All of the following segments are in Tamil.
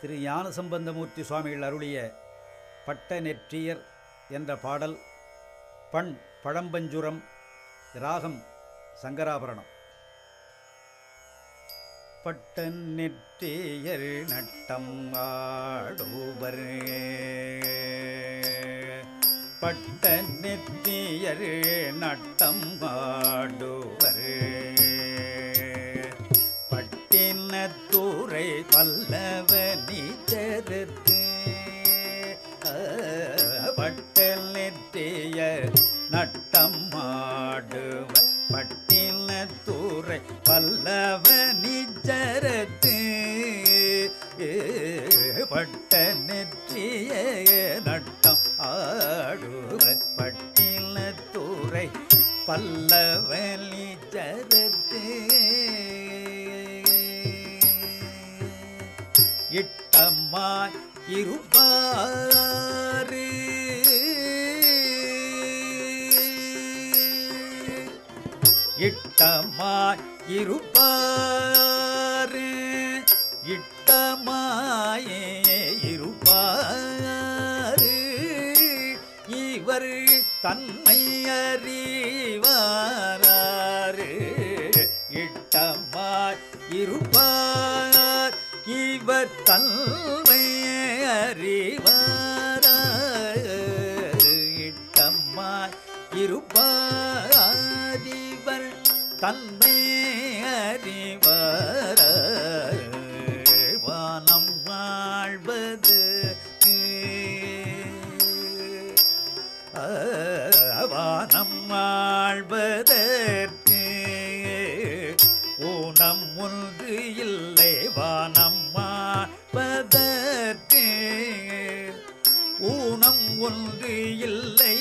திரு ஞானசம்பந்தமூர்த்தி சுவாமிகள் அருளிய பட்ட நெற்றியர் என்ற பாடல் பண் பழம்பஞ்சுரம் ராகம் சங்கராபரணம். பட்ட நெற்றியர் நட்டம் ஆடூபர் பட்ட நெற்றியர் நட்டம் ஆடுவர். பட்டினத்தூரை பல்லவ பட்ட நெற்றிய நட்டம் ஆடுவர் பட்டினத்தூரை பல்லவலி ஜரத்து. இட்டம்மாய் இருப்பாரு. இட்டமாய் இருப்பாரு. இட்டமா தன்னை அறிவாராரு இட்டமாய் இருப்பார் இவர் தன்னை அறிவாரார் இட்டம்மாய் இவர் தன்மை அறிவார. வானம் வாழ்வதற்கு. ஊனம் ஒன்று இல்லை வானம் வாழ்வதற்கு ஊனம் ஒன்று இல்லை.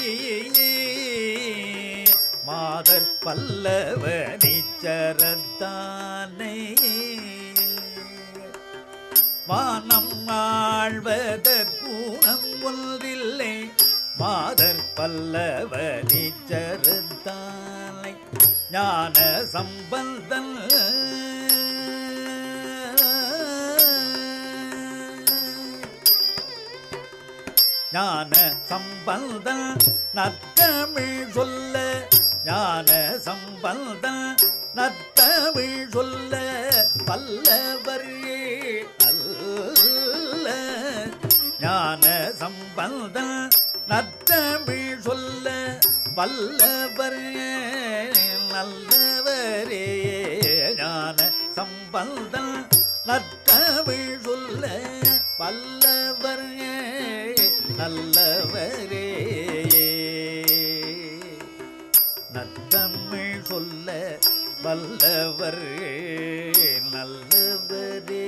மாதர் பல்லவ நிச்சரத்தானே. வானம் ஆழ்வதற்கூணம் ஒன்று மாதர் பல்லவ நிச்சரத்தானை ஞான சம்பந்தன். ஞான சம்பந்தன் நத்தமிழ் சொல்ல ஞான சம்பந்தன் நத்தமிழ் சொல்ல பல்லவரே அல்ல. ஞான சம்பந்தன் தமிழ் சொல்ல வல்லவர் நல்லவரே ஞான சம்பந்தன். நற்றமிழ் சொல்ல வல்லவர் நல்லவரே. நற்றமிழ் சொல்ல வல்லவர் நல்லவரே.